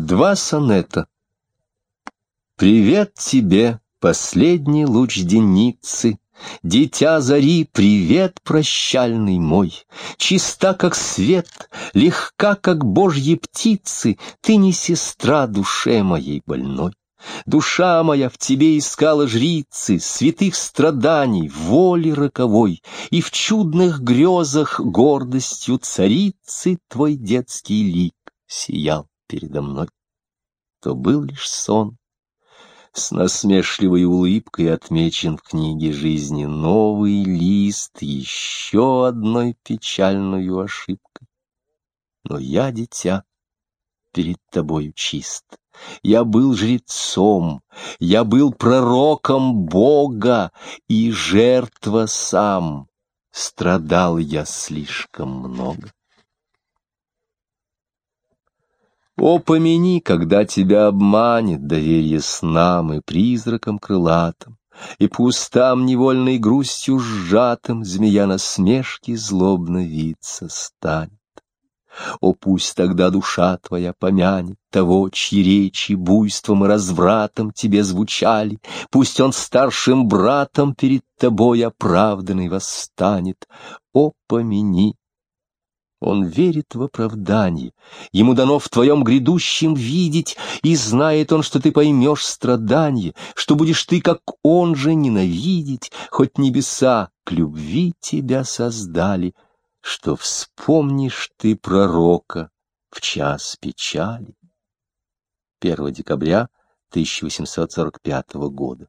Два сонета. Привет тебе, последний луч деницы, Дитя зари, привет, прощальный мой, Чиста, как свет, легка, как божьи птицы, Ты не сестра душе моей больной. Душа моя в тебе искала жрицы, Святых страданий, воли роковой, И в чудных грезах гордостью царицы Твой детский лик сиял передо мной. То был лишь сон. С насмешливой улыбкой отмечен в книге жизни новый лист еще одной печальную ошибкой. Но я, дитя, перед тобою чист. Я был жрецом, я был пророком Бога, и жертва сам. Страдал я слишком много. О, помяни, когда тебя обманет доверие снам и призракам крылатым, И по устам невольной грустью сжатым Змея насмешки злобно виться станет. О, пусть тогда душа твоя помянет Того, чьи речи буйством и развратом Тебе звучали, Пусть он старшим братом Перед тобой оправданный восстанет. О, помяни, он верит в оправдание, ему дано в твоем грядущем видеть, и знает он, что ты поймешь страдания, что будешь ты, как он же, ненавидеть, хоть небеса к любви тебя создали, что вспомнишь ты пророка в час печали. 1 декабря 1845 года.